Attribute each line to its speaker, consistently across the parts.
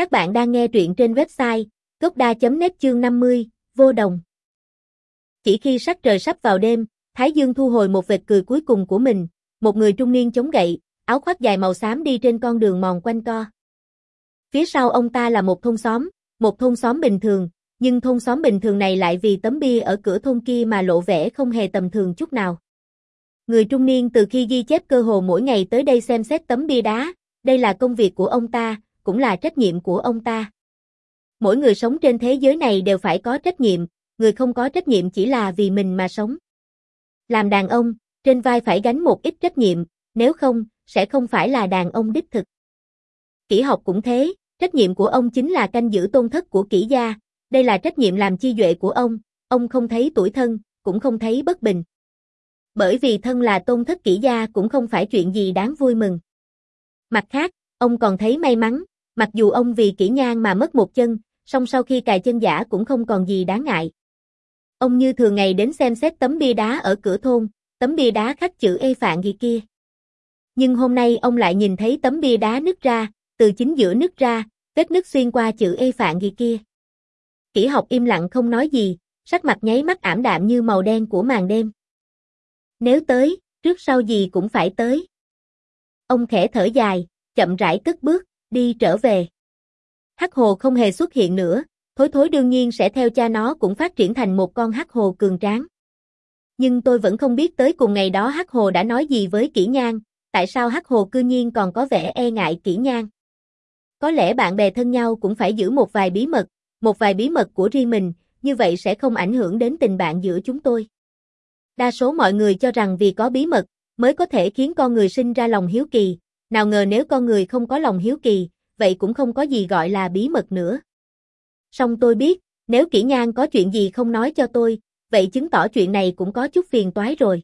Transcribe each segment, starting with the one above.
Speaker 1: Các bạn đang nghe truyện trên website gocda.net chương 50, vô đồng. Chỉ khi sắc trời sắp vào đêm, Thái Dương thu hồi một vệt cười cuối cùng của mình, một người trung niên chống gậy, áo khoác dài màu xám đi trên con đường mòn quanh co. Phía sau ông ta là một thôn xóm, một thôn xóm bình thường, nhưng thôn xóm bình thường này lại vì tấm bia ở cửa thôn kia mà lộ vẻ không hề tầm thường chút nào. Người trung niên từ khi ghi chép cơ hồ mỗi ngày tới đây xem xét tấm bia đá, đây là công việc của ông ta, cũng là trách nhiệm của ông ta. Mỗi người sống trên thế giới này đều phải có trách nhiệm, người không có trách nhiệm chỉ là vì mình mà sống. Làm đàn ông, trên vai phải gánh một ít trách nhiệm, nếu không, sẽ không phải là đàn ông đích thực. Kỹ học cũng thế, trách nhiệm của ông chính là canh giữ tôn thất của kỹ gia, đây là trách nhiệm làm chi duệ của ông, ông không thấy tuổi thân, cũng không thấy bất bình. Bởi vì thân là tôn thất kỹ gia cũng không phải chuyện gì đáng vui mừng. Mặt khác, ông còn thấy may mắn, mặc dù ông vì kỹ nhan mà mất một chân, song sau khi cài chân giả cũng không còn gì đáng ngại. Ông như thường ngày đến xem xét tấm bia đá ở cửa thôn, tấm bia đá khắc chữ Ê Phạn gì kia. Nhưng hôm nay ông lại nhìn thấy tấm bia đá nứt ra, từ chính giữa nứt ra, vết nứt xuyên qua chữ Ê Phạn gì kia. Kỹ học im lặng không nói gì, sắc mặt nháy mắt ảm đạm như màu đen của màn đêm. Nếu tới, trước sau gì cũng phải tới. Ông khẽ thở dài, chậm rãi cất bước, đi trở về. Hắc hồ không hề xuất hiện nữa, thối thối đương nhiên sẽ theo cha nó cũng phát triển thành một con hắc hồ cường tráng. Nhưng tôi vẫn không biết tới cùng ngày đó hắc hồ đã nói gì với kỹ nhan, tại sao hắc hồ cư nhiên còn có vẻ e ngại kỹ nhan. Có lẽ bạn bè thân nhau cũng phải giữ một vài bí mật, một vài bí mật của riêng mình, như vậy sẽ không ảnh hưởng đến tình bạn giữa chúng tôi. Đa số mọi người cho rằng vì có bí mật, mới có thể khiến con người sinh ra lòng hiếu kỳ, nào ngờ nếu con người không có lòng hiếu kỳ, vậy cũng không có gì gọi là bí mật nữa. Song tôi biết, nếu kỹ nhan có chuyện gì không nói cho tôi, vậy chứng tỏ chuyện này cũng có chút phiền toái rồi.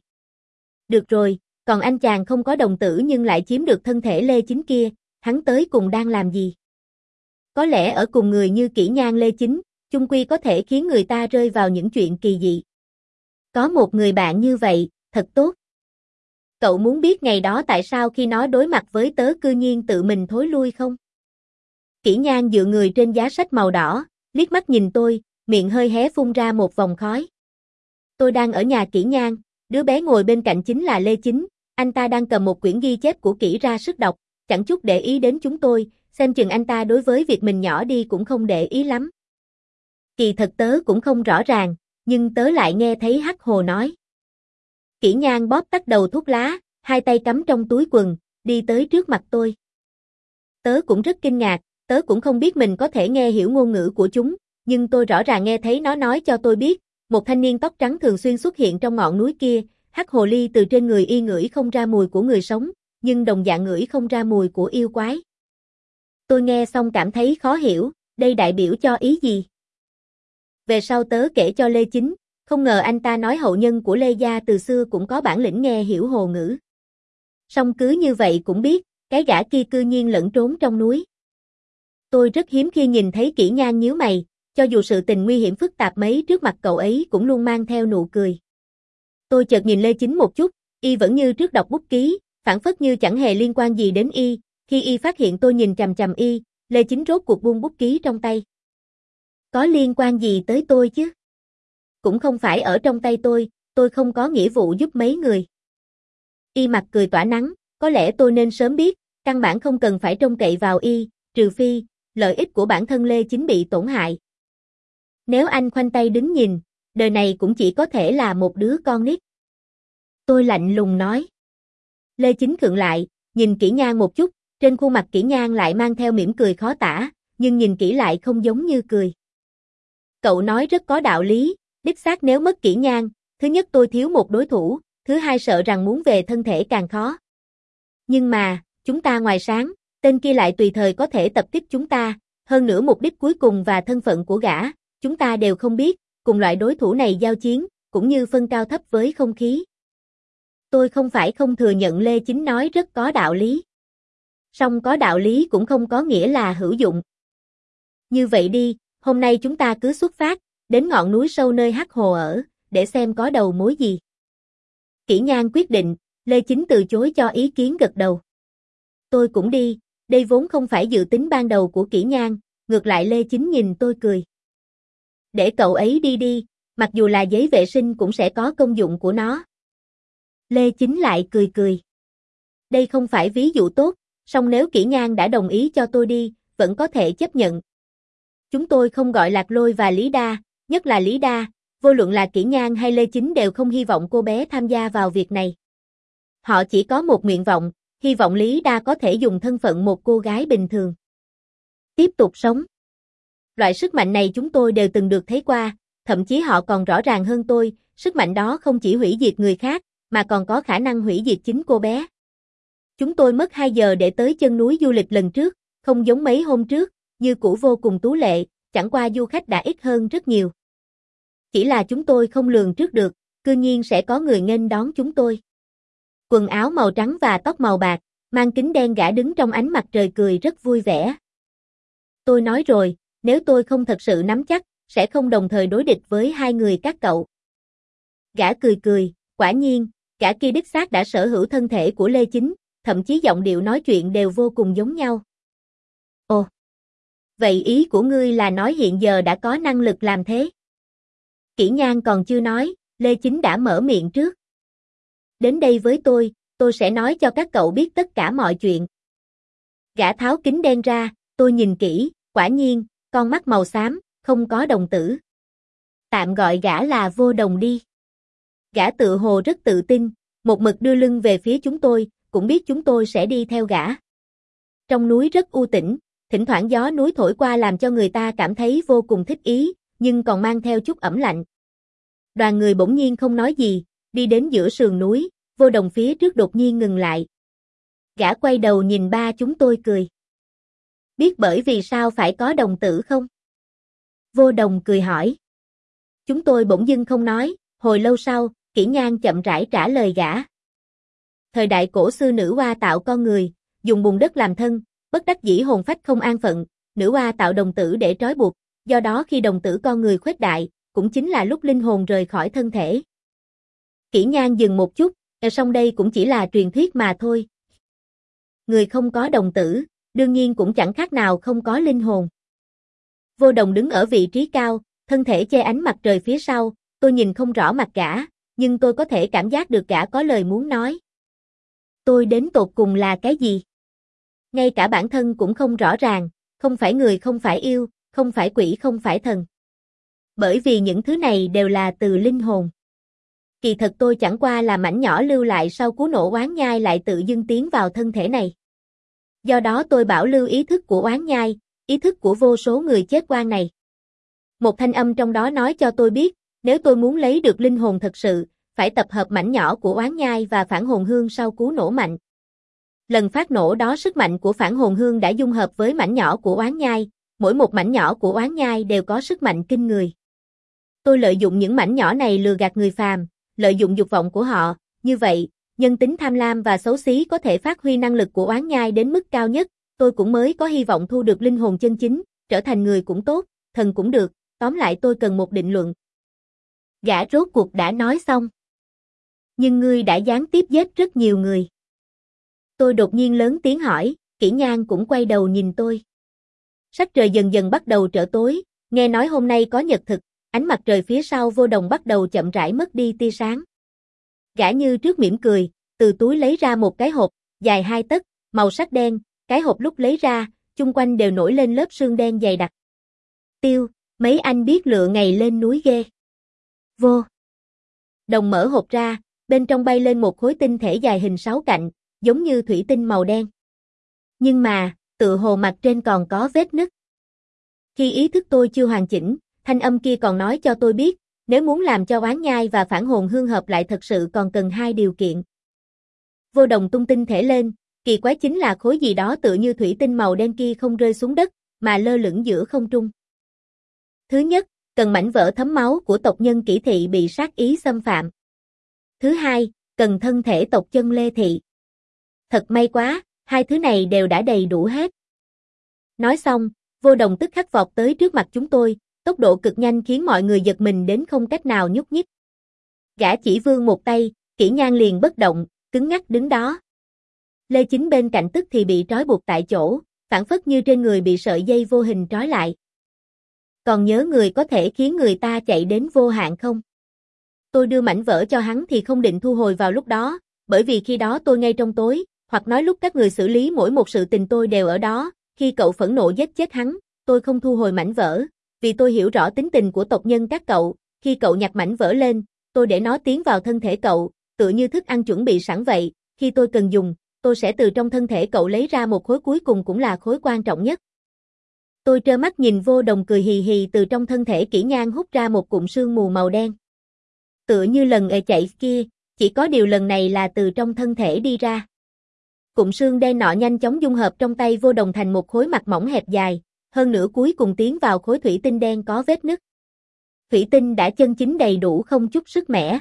Speaker 1: Được rồi, còn anh chàng không có đồng tử nhưng lại chiếm được thân thể Lê Chính kia, hắn tới cùng đang làm gì? Có lẽ ở cùng người như kỹ nhan Lê Chính, chung quy có thể khiến người ta rơi vào những chuyện kỳ dị. Có một người bạn như vậy, thật tốt. Cậu muốn biết ngày đó tại sao khi nó đối mặt với tớ cư nhiên tự mình thối lui không? Kỷ nhan dựa người trên giá sách màu đỏ, liếc mắt nhìn tôi, miệng hơi hé phun ra một vòng khói. Tôi đang ở nhà kỹ nhan, đứa bé ngồi bên cạnh chính là Lê Chính, anh ta đang cầm một quyển ghi chép của kỹ ra sức đọc, chẳng chút để ý đến chúng tôi, xem chừng anh ta đối với việc mình nhỏ đi cũng không để ý lắm. Kỳ thật tớ cũng không rõ ràng, nhưng tớ lại nghe thấy Hắc Hồ nói. Kỷ Nhan bóp tắt đầu thuốc lá, hai tay cắm trong túi quần, đi tới trước mặt tôi. Tớ cũng rất kinh ngạc, tớ cũng không biết mình có thể nghe hiểu ngôn ngữ của chúng, nhưng tôi rõ ràng nghe thấy nó nói cho tôi biết, một thanh niên tóc trắng thường xuyên xuất hiện trong ngọn núi kia, hắc hồ ly từ trên người y ngửi không ra mùi của người sống, nhưng đồng dạng ngửi không ra mùi của yêu quái. Tôi nghe xong cảm thấy khó hiểu, đây đại biểu cho ý gì? Về sau tớ kể cho Lê Chính, không ngờ anh ta nói hậu nhân của Lê Gia từ xưa cũng có bản lĩnh nghe hiểu hồ ngữ. Song cứ như vậy cũng biết, cái gã kia cư nhiên lẫn trốn trong núi. Tôi rất hiếm khi nhìn thấy kỹ nhan nhíu mày, cho dù sự tình nguy hiểm phức tạp mấy trước mặt cậu ấy cũng luôn mang theo nụ cười. Tôi chợt nhìn Lê Chính một chút, y vẫn như trước đọc bút ký, phản phất như chẳng hề liên quan gì đến y, khi y phát hiện tôi nhìn chằm chằm y, Lê Chính rốt cuộc buông bút ký trong tay. Có liên quan gì tới tôi chứ? Cũng không phải ở trong tay tôi, tôi không có nghĩa vụ giúp mấy người. Y mặt cười tỏa nắng, có lẽ tôi nên sớm biết, căn bản không cần phải trông cậy vào y, trừ phi, lợi ích của bản thân Lê Chính bị tổn hại. Nếu anh khoanh tay đứng nhìn, đời này cũng chỉ có thể là một đứa con nít. Tôi lạnh lùng nói. Lê Chính khựng lại, nhìn kỹ nhan một chút, trên khuôn mặt kỹ nhan lại mang theo mỉm cười khó tả, nhưng nhìn kỹ lại không giống như cười. Cậu nói rất có đạo lý, đích xác nếu mất kỹ nhan, thứ nhất tôi thiếu một đối thủ, thứ hai sợ rằng muốn về thân thể càng khó. Nhưng mà, chúng ta ngoài sáng, tên kia lại tùy thời có thể tập kích chúng ta, hơn nữa mục đích cuối cùng và thân phận của gã, chúng ta đều không biết, cùng loại đối thủ này giao chiến, cũng như phân cao thấp với không khí. Tôi không phải không thừa nhận Lê Chính nói rất có đạo lý. Song có đạo lý cũng không có nghĩa là hữu dụng. Như vậy đi, hôm nay chúng ta cứ xuất phát, đến ngọn núi sâu nơi Hắc Hồ ở, để xem có đầu mối gì. Kỷ Nhan quyết định, Lê Chính từ chối cho ý kiến gật đầu. Tôi cũng đi, đây vốn không phải dự tính ban đầu của Kỷ Nhan, ngược lại Lê Chính nhìn tôi cười. Để cậu ấy đi đi, mặc dù là giấy vệ sinh cũng sẽ có công dụng của nó. Lê Chính lại cười cười. Đây không phải ví dụ tốt, song nếu Kỷ Nhan đã đồng ý cho tôi đi, vẫn có thể chấp nhận. Chúng tôi không gọi Lạc Lôi và Lý Đa, nhất là Lý Đa, vô luận là Kỷ Nhan hay Lê Chính đều không hy vọng cô bé tham gia vào việc này. Họ chỉ có một nguyện vọng, hy vọng Lý Đa có thể dùng thân phận một cô gái bình thường. Tiếp tục sống. Loại sức mạnh này chúng tôi đều từng được thấy qua, thậm chí họ còn rõ ràng hơn tôi, sức mạnh đó không chỉ hủy diệt người khác, mà còn có khả năng hủy diệt chính cô bé. Chúng tôi mất 2 giờ để tới chân núi du lịch lần trước, không giống mấy hôm trước, như cũ vô cùng tú lệ, chẳng qua du khách đã ít hơn rất nhiều. Chỉ là chúng tôi không lường trước được, cư nhiên sẽ có người nghênh đón chúng tôi. Quần áo màu trắng và tóc màu bạc, mang kính đen gã đứng trong ánh mặt trời cười rất vui vẻ. Tôi nói rồi, nếu tôi không thật sự nắm chắc, sẽ không đồng thời đối địch với hai người các cậu. Gã cười cười, quả nhiên, gã kia đích xác đã sở hữu thân thể của Lê Chính, thậm chí giọng điệu nói chuyện đều vô cùng giống nhau. Vậy ý của ngươi là nói hiện giờ đã có năng lực làm thế? Kỷ Nhan còn chưa nói, Lê Chính đã mở miệng trước. Đến đây với tôi, tôi sẽ nói cho các cậu biết tất cả mọi chuyện. Gã tháo kính đen ra, tôi nhìn kỹ, quả nhiên, con mắt màu xám, không có đồng tử. Tạm gọi gã là vô đồng đi. Gã tự hồ rất tự tin, một mực đưa lưng về phía chúng tôi, cũng biết chúng tôi sẽ đi theo gã. Trong núi rất u tĩnh, thỉnh thoảng gió núi thổi qua làm cho người ta cảm thấy vô cùng thích ý, nhưng còn mang theo chút ẩm lạnh. Đoàn người bỗng nhiên không nói gì, đi đến giữa sườn núi, vô đồng phía trước đột nhiên ngừng lại. Gã quay đầu nhìn ba chúng tôi cười. Biết bởi vì sao phải có đồng tử không? Vô đồng cười hỏi. Chúng tôi bỗng dưng không nói, hồi lâu sau, kỹ nhan chậm rãi trả lời gã. Thời đại cổ xưa nữ hoa tạo con người, dùng bùn đất làm thân, bất đắc dĩ hồn phách không an phận, nữ oa tạo đồng tử để trói buộc, do đó khi đồng tử con người khuếch đại, cũng chính là lúc linh hồn rời khỏi thân thể. Kỷ Nhan dừng một chút, song đây cũng chỉ là truyền thuyết mà thôi. Người không có đồng tử, đương nhiên cũng chẳng khác nào không có linh hồn. Vô đồng đứng ở vị trí cao, thân thể che ánh mặt trời phía sau, tôi nhìn không rõ mặt gã, nhưng tôi có thể cảm giác được gã có lời muốn nói. Tôi đến tột cùng là cái gì? Ngay cả bản thân cũng không rõ ràng, không phải người không phải yêu, không phải quỷ không phải thần. Bởi vì những thứ này đều là từ linh hồn. Kỳ thật tôi chẳng qua là mảnh nhỏ lưu lại sau cú nổ oán nhai lại tự dưng tiến vào thân thể này. Do đó tôi bảo lưu ý thức của oán nhai, ý thức của vô số người chết quan này. Một thanh âm trong đó nói cho tôi biết, nếu tôi muốn lấy được linh hồn thật sự, phải tập hợp mảnh nhỏ của oán nhai và phản hồn hương sau cú nổ mạnh. Lần phát nổ đó sức mạnh của phản hồn hương đã dung hợp với mảnh nhỏ của oán nhai, mỗi một mảnh nhỏ của oán nhai đều có sức mạnh kinh người. Tôi lợi dụng những mảnh nhỏ này lừa gạt người phàm, lợi dụng dục vọng của họ, như vậy, nhân tính tham lam và xấu xí có thể phát huy năng lực của oán nhai đến mức cao nhất, tôi cũng mới có hy vọng thu được linh hồn chân chính, trở thành người cũng tốt, thần cũng được, tóm lại tôi cần một định luận. Gã rốt cuộc đã nói xong. Nhưng ngươi đã gián tiếp giết rất nhiều người. Tôi đột nhiên lớn tiếng hỏi, kỹ nhan cũng quay đầu nhìn tôi. Sắc trời dần dần bắt đầu trở tối, nghe nói hôm nay có nhật thực, ánh mặt trời phía sau vô đồng bắt đầu chậm rãi mất đi tia sáng. Gã như trước mỉm cười, từ túi lấy ra một cái hộp, dài hai tấc, màu sắc đen, cái hộp lúc lấy ra, chung quanh đều nổi lên lớp sương đen dày đặc. Tiêu, mấy anh biết lựa ngày lên núi ghê. Vô. Đồng mở hộp ra, bên trong bay lên một khối tinh thể dài hình sáu cạnh, giống như thủy tinh màu đen. Nhưng mà, tự hồ mặt trên còn có vết nứt. Khi ý thức tôi chưa hoàn chỉnh, thanh âm kia còn nói cho tôi biết, nếu muốn làm cho oán nhai và phản hồn hương hợp lại thật sự còn cần hai điều kiện. Vô đồng tung tinh thể lên, kỳ quái chính là khối gì đó tự như thủy tinh màu đen kia không rơi xuống đất, mà lơ lửng giữa không trung. Thứ nhất, cần mảnh vỡ thấm máu của tộc nhân kỷ thị bị sát ý xâm phạm. Thứ hai, cần thân thể tộc chân lê thị. Thật may quá, hai thứ này đều đã đầy đủ hết. Nói xong, vô đồng tức khắc vọt tới trước mặt chúng tôi, tốc độ cực nhanh khiến mọi người giật mình đến không cách nào nhúc nhích. Gã chỉ vương một tay, kỹ nhan liền bất động, cứng ngắc đứng đó. Lê Chính bên cạnh tức thì bị trói buộc tại chỗ, phản phất như trên người bị sợi dây vô hình trói lại. Còn nhớ người có thể khiến người ta chạy đến vô hạn không? Tôi đưa mảnh vỡ cho hắn thì không định thu hồi vào lúc đó, bởi vì khi đó tôi ngay trong tối, hoặc nói lúc các người xử lý mỗi một sự tình tôi đều ở đó, khi cậu phẫn nộ giết chết hắn, tôi không thu hồi mảnh vỡ, vì tôi hiểu rõ tính tình của tộc nhân các cậu, khi cậu nhặt mảnh vỡ lên, tôi để nó tiến vào thân thể cậu, tựa như thức ăn chuẩn bị sẵn vậy, khi tôi cần dùng, tôi sẽ từ trong thân thể cậu lấy ra một khối cuối cùng cũng là khối quan trọng nhất. Tôi trơ mắt nhìn vô đồng cười hì hì từ trong thân thể kỹ nhan hút ra một cụm sương mù màu đen. Tựa như lần ở chạy kia, chỉ có điều lần này là từ trong thân thể đi ra. Cụm xương đen nọ nhanh chóng dung hợp trong tay vô đồng thành một khối mặt mỏng hẹp dài, hơn nữa cuối cùng tiến vào khối thủy tinh đen có vết nứt. Thủy tinh đã chân chính đầy đủ không chút sức mẻ.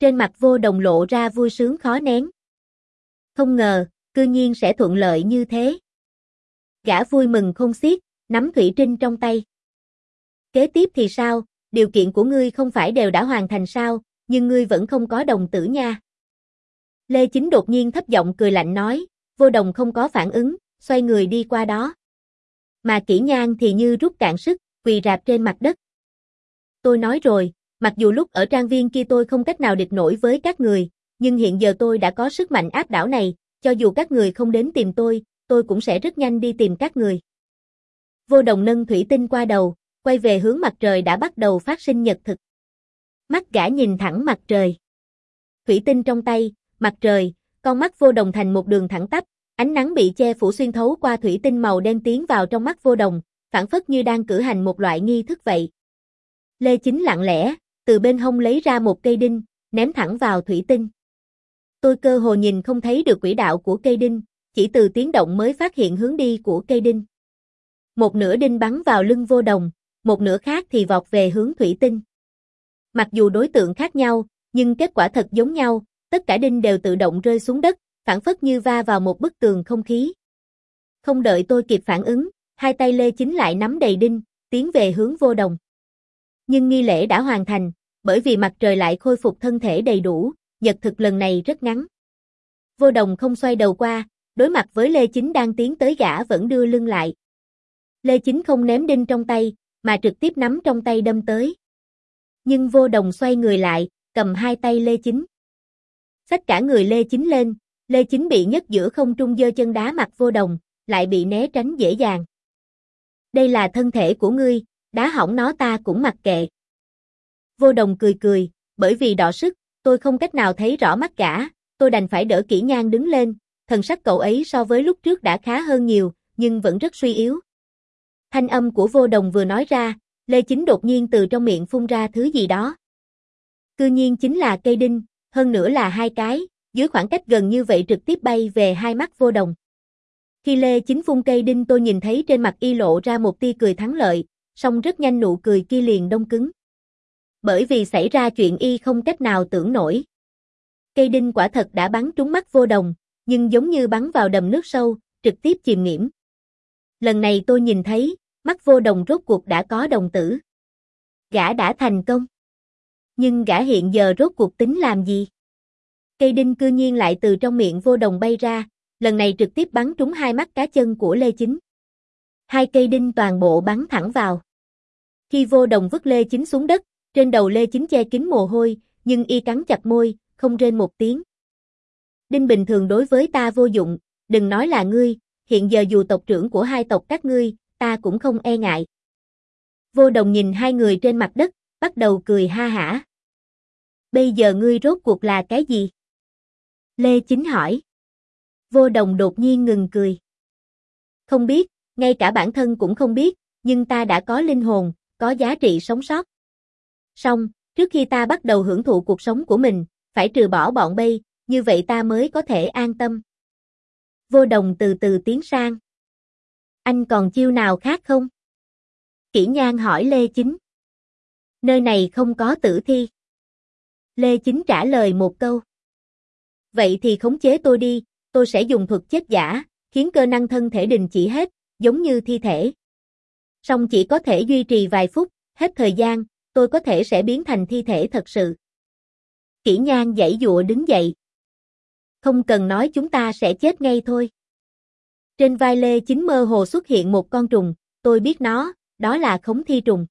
Speaker 1: Trên mặt vô đồng lộ ra vui sướng khó nén. Không ngờ, cư nhiên sẽ thuận lợi như thế. Gã vui mừng không xiết, nắm thủy tinh trong tay. Kế tiếp thì sao, điều kiện của ngươi không phải đều đã hoàn thành sao, nhưng ngươi vẫn không có đồng tử nha. Lê Chính đột nhiên thấp giọng cười lạnh nói, vô đồng không có phản ứng, xoay người đi qua đó. Mà kỹ nhan thì như rút cạn sức, quỳ rạp trên mặt đất. Tôi nói rồi, mặc dù lúc ở trang viên kia tôi không cách nào địch nổi với các người, nhưng hiện giờ tôi đã có sức mạnh áp đảo này, cho dù các người không đến tìm tôi, tôi cũng sẽ rất nhanh đi tìm các người. Vô đồng nâng thủy tinh qua đầu, quay về hướng mặt trời đã bắt đầu phát sinh nhật thực. Mắt gã nhìn thẳng mặt trời. Thủy tinh trong tay, mặt trời, con mắt vô đồng thành một đường thẳng tắp, ánh nắng bị che phủ xuyên thấu qua thủy tinh màu đen tiến vào trong mắt vô đồng, phản phất như đang cử hành một loại nghi thức vậy. Lê Chính lặng lẽ, từ bên hông lấy ra một cây đinh, ném thẳng vào thủy tinh. Tôi cơ hồ nhìn không thấy được quỹ đạo của cây đinh, chỉ từ tiếng động mới phát hiện hướng đi của cây đinh. Một nửa đinh bắn vào lưng vô đồng, một nửa khác thì vọt về hướng thủy tinh. Mặc dù đối tượng khác nhau, nhưng kết quả thật giống nhau, tất cả đinh đều tự động rơi xuống đất, phản phất như va vào một bức tường không khí. Không đợi tôi kịp phản ứng, hai tay Lê Chính lại nắm đầy đinh, tiến về hướng vô đồng. Nhưng nghi lễ đã hoàn thành, bởi vì mặt trời lại khôi phục thân thể đầy đủ, nhật thực lần này rất ngắn. Vô đồng không xoay đầu qua, đối mặt với Lê Chính đang tiến tới gã vẫn đưa lưng lại. Lê Chính không ném đinh trong tay, mà trực tiếp nắm trong tay đâm tới. Nhưng vô đồng xoay người lại, cầm hai tay Lê Chính. Xách cả người Lê Chính lên, Lê Chính bị nhấc giữa không trung dơ chân đá mặt vô đồng, lại bị né tránh dễ dàng. Đây là thân thể của ngươi, đá hỏng nó ta cũng mặc kệ. Vô đồng cười cười, bởi vì đỏ sức, tôi không cách nào thấy rõ mắt cả, tôi đành phải đỡ kỹ nhan đứng lên, thần sắc cậu ấy so với lúc trước đã khá hơn nhiều, nhưng vẫn rất suy yếu. Thanh âm của vô đồng vừa nói ra, Lê Chính đột nhiên từ trong miệng phun ra thứ gì đó. Cư nhiên chính là cây đinh, hơn nữa là hai cái, dưới khoảng cách gần như vậy trực tiếp bay về hai mắt vô đồng. Khi Lê Chính phun cây đinh tôi nhìn thấy trên mặt y lộ ra một tia cười thắng lợi, song rất nhanh nụ cười kia liền đông cứng. Bởi vì xảy ra chuyện y không cách nào tưởng nổi. Cây đinh quả thật đã bắn trúng mắt vô đồng, nhưng giống như bắn vào đầm nước sâu, trực tiếp chìm nghiễm. Lần này tôi nhìn thấy, mắt vô đồng rốt cuộc đã có đồng tử. Gã đã thành công. Nhưng gã hiện giờ rốt cuộc tính làm gì? Cây đinh cư nhiên lại từ trong miệng vô đồng bay ra, lần này trực tiếp bắn trúng hai mắt cá chân của Lê Chính. Hai cây đinh toàn bộ bắn thẳng vào. Khi vô đồng vứt Lê Chính xuống đất, trên đầu Lê Chính che kín mồ hôi, nhưng y cắn chặt môi, không rên một tiếng. Đinh bình thường đối với ta vô dụng, đừng nói là ngươi, hiện giờ dù tộc trưởng của hai tộc các ngươi, ta cũng không e ngại. Vô đồng nhìn hai người trên mặt đất, bắt đầu cười ha hả. Bây giờ ngươi rốt cuộc là cái gì? Lê Chính hỏi. Vô đồng đột nhiên ngừng cười. Không biết, ngay cả bản thân cũng không biết, nhưng ta đã có linh hồn, có giá trị sống sót. Xong, trước khi ta bắt đầu hưởng thụ cuộc sống của mình, phải trừ bỏ bọn bay, như vậy ta mới có thể an tâm. Vô đồng từ từ tiến sang. Anh còn chiêu nào khác không? Kỷ Nhan hỏi Lê Chính. Nơi này không có tử thi. Lê Chính trả lời một câu. Vậy thì khống chế tôi đi, tôi sẽ dùng thuật chết giả, khiến cơ năng thân thể đình chỉ hết, giống như thi thể. Song chỉ có thể duy trì vài phút, hết thời gian, tôi có thể sẽ biến thành thi thể thật sự. Kỷ Nhan dãy dụa đứng dậy. Không cần nói chúng ta sẽ chết ngay thôi. Trên vai Lê Chính mơ hồ xuất hiện một con trùng, tôi biết nó, đó là khống thi trùng.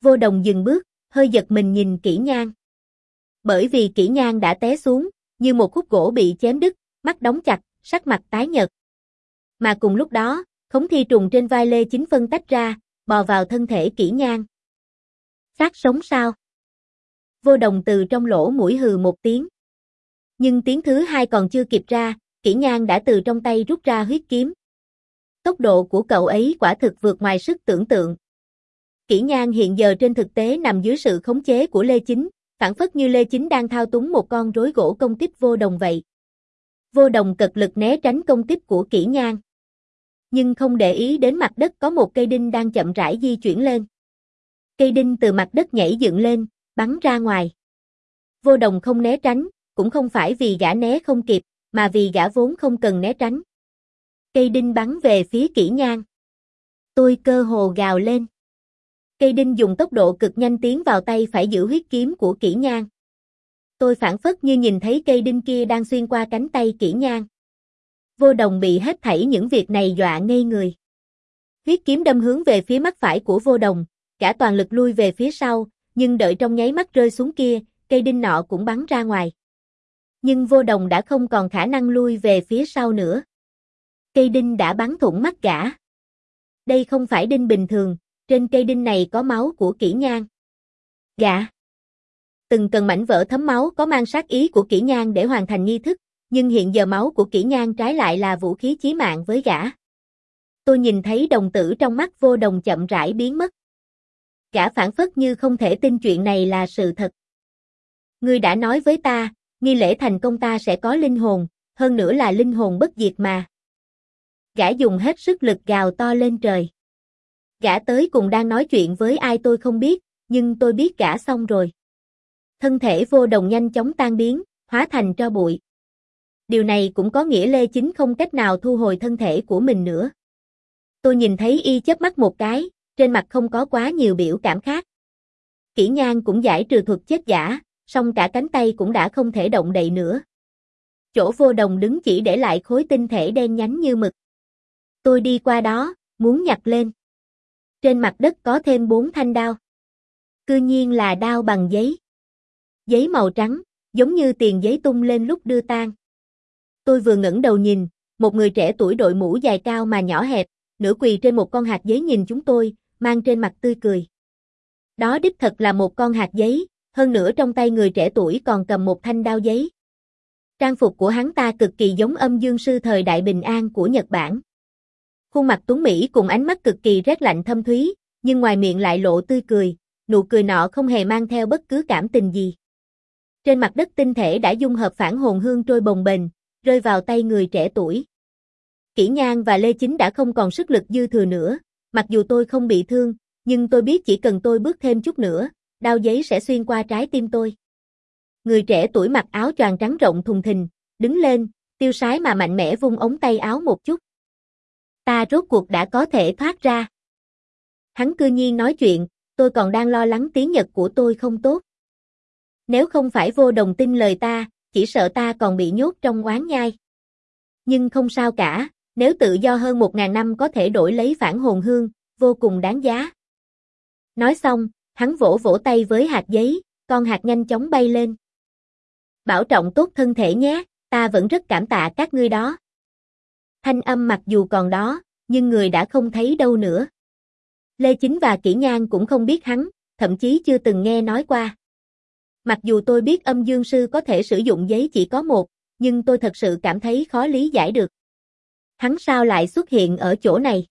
Speaker 1: Vô đồng dừng bước, hơi giật mình nhìn kỹ nhang. Bởi vì kỹ nhang đã té xuống, như một khúc gỗ bị chém đứt, mắt đóng chặt, sắc mặt tái nhợt. Mà cùng lúc đó, khống thi trùng trên vai Lê Chính phân tách ra, bò vào thân thể kỹ nhang. Sát sống sao? Vô đồng từ trong lỗ mũi hừ một tiếng. Nhưng tiếng thứ hai còn chưa kịp ra, kỹ nhang đã từ trong tay rút ra huyết kiếm. Tốc độ của cậu ấy quả thực vượt ngoài sức tưởng tượng. Kỹ Nhan hiện giờ trên thực tế nằm dưới sự khống chế của Lê Chính, phản phất như Lê Chính đang thao túng một con rối gỗ công kích vô đồng vậy. Vô đồng cực lực né tránh công kích của kỹ Nhan, Nhưng không để ý đến mặt đất có một cây đinh đang chậm rãi di chuyển lên. Cây đinh từ mặt đất nhảy dựng lên, bắn ra ngoài. Vô đồng không né tránh, cũng không phải vì gã né không kịp, mà vì gã vốn không cần né tránh. Cây đinh bắn về phía kỹ nhang. Tôi cơ hồ gào lên. Cây đinh dùng tốc độ cực nhanh tiến vào tay phải giữ huyết kiếm của kỹ nhang. Tôi phản phất như nhìn thấy cây đinh kia đang xuyên qua cánh tay kỹ nhang. Vô đồng bị hết thảy những việc này dọa ngây người. Huyết kiếm đâm hướng về phía mắt phải của vô đồng, cả toàn lực lui về phía sau, nhưng đợi trong nháy mắt rơi xuống kia, cây đinh nọ cũng bắn ra ngoài. Nhưng vô đồng đã không còn khả năng lui về phía sau nữa. Cây đinh đã bắn thủng mắt gã. Đây không phải đinh bình thường, trên cây đinh này có máu của kỹ nhang. Gã. Dạ. Từng cần mảnh vỡ thấm máu có mang sát ý của kỹ nhang để hoàn thành nghi thức, nhưng hiện giờ máu của kỹ nhang trái lại là vũ khí chí mạng với gã. Tôi nhìn thấy đồng tử trong mắt vô đồng chậm rãi biến mất. Gã phản phất như không thể tin chuyện này là sự thật. Ngươi đã nói với ta, nghi lễ thành công ta sẽ có linh hồn, hơn nữa là linh hồn bất diệt mà. Gã dùng hết sức lực gào to lên trời. Gã tới cùng đang nói chuyện với ai tôi không biết, nhưng tôi biết gã xong rồi. Thân thể vô đồng nhanh chóng tan biến, hóa thành tro bụi. Điều này cũng có nghĩa Lê Chính không cách nào thu hồi thân thể của mình nữa. Tôi nhìn thấy y chớp mắt một cái, trên mặt không có quá nhiều biểu cảm khác. Kỷ Nhan cũng giải trừ thuật chết giả, song cả cánh tay cũng đã không thể động đậy nữa. Chỗ vô đồng đứng chỉ để lại khối tinh thể đen nhánh như mực. Tôi đi qua đó, muốn nhặt lên. Trên mặt đất có thêm bốn thanh đao. Cư nhiên là đao bằng giấy. Giấy màu trắng, giống như tiền giấy tung lên lúc đưa tang. Tôi vừa ngẩng đầu nhìn, một người trẻ tuổi đội mũ dài cao mà nhỏ hẹp, nửa quỳ trên một con hạt giấy nhìn chúng tôi, mang trên mặt tươi cười. Đó đích thật là một con hạt giấy, hơn nữa trong tay người trẻ tuổi còn cầm một thanh đao giấy. Trang phục của hắn ta cực kỳ giống âm dương sư thời đại bình an của Nhật Bản. Khuôn mặt tuấn Mỹ cùng ánh mắt cực kỳ rét lạnh thâm thúy, nhưng ngoài miệng lại lộ tươi cười, nụ cười nọ không hề mang theo bất cứ cảm tình gì. Trên mặt đất tinh thể đã dung hợp phản hồn hương trôi bồng bềnh, rơi vào tay người trẻ tuổi. Kỷ Nhan và Lê Chính đã không còn sức lực dư thừa nữa, mặc dù tôi không bị thương, nhưng tôi biết chỉ cần tôi bước thêm chút nữa, đao giấy sẽ xuyên qua trái tim tôi. Người trẻ tuổi mặc áo choàng trắng rộng thùng thình, đứng lên, tiêu sái mà mạnh mẽ vung ống tay áo một chút. Ta rốt cuộc đã có thể thoát ra. Hắn cư nhiên nói chuyện, tôi còn đang lo lắng tiếng Nhật của tôi không tốt. Nếu không phải vô đồng tin lời ta, chỉ sợ ta còn bị nhốt trong oán nhai. Nhưng không sao cả, nếu tự do hơn một ngàn năm có thể đổi lấy phản hồn hương, vô cùng đáng giá. Nói xong, hắn vỗ vỗ tay với hạt giấy, con hạt nhanh chóng bay lên. Bảo trọng tốt thân thể nhé, ta vẫn rất cảm tạ các ngươi đó. Thanh âm mặc dù còn đó, nhưng người đã không thấy đâu nữa. Lê Chính và Kỷ Nhan cũng không biết hắn, thậm chí chưa từng nghe nói qua. Mặc dù tôi biết âm dương sư có thể sử dụng giấy chỉ có một, nhưng tôi thật sự cảm thấy khó lý giải được. Hắn sao lại xuất hiện ở chỗ này?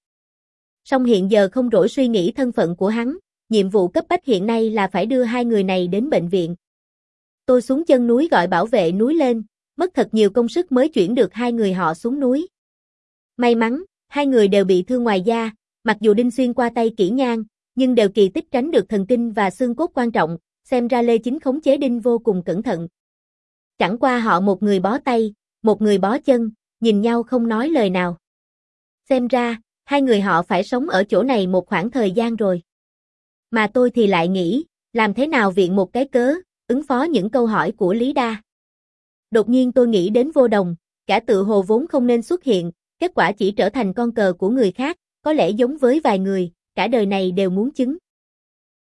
Speaker 1: Song hiện giờ không rỗi suy nghĩ thân phận của hắn, nhiệm vụ cấp bách hiện nay là phải đưa hai người này đến bệnh viện. Tôi xuống chân núi gọi bảo vệ núi lên, mất thật nhiều công sức mới chuyển được hai người họ xuống núi. May mắn, hai người đều bị thương ngoài da, mặc dù đinh xuyên qua tay kỹ ngang, nhưng đều kỳ tích tránh được thần kinh và xương cốt quan trọng, xem ra Lê Chính khống chế đinh vô cùng cẩn thận. Chẳng qua họ một người bó tay, một người bó chân, nhìn nhau không nói lời nào. Xem ra, hai người họ phải sống ở chỗ này một khoảng thời gian rồi. Mà tôi thì lại nghĩ, làm thế nào viện một cái cớ, ứng phó những câu hỏi của Lý Đa. Đột nhiên tôi nghĩ đến vô đồng, cả tự hồ vốn không nên xuất hiện, kết quả chỉ trở thành con cờ của người khác, có lẽ giống với vài người, cả đời này đều muốn chứng.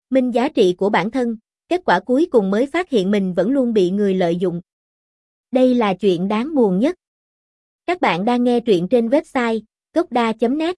Speaker 1: Minh giá trị của bản thân, kết quả cuối cùng mới phát hiện mình vẫn luôn bị người lợi dụng. Đây là chuyện đáng buồn nhất. Các bạn đang nghe truyện trên website gocda.net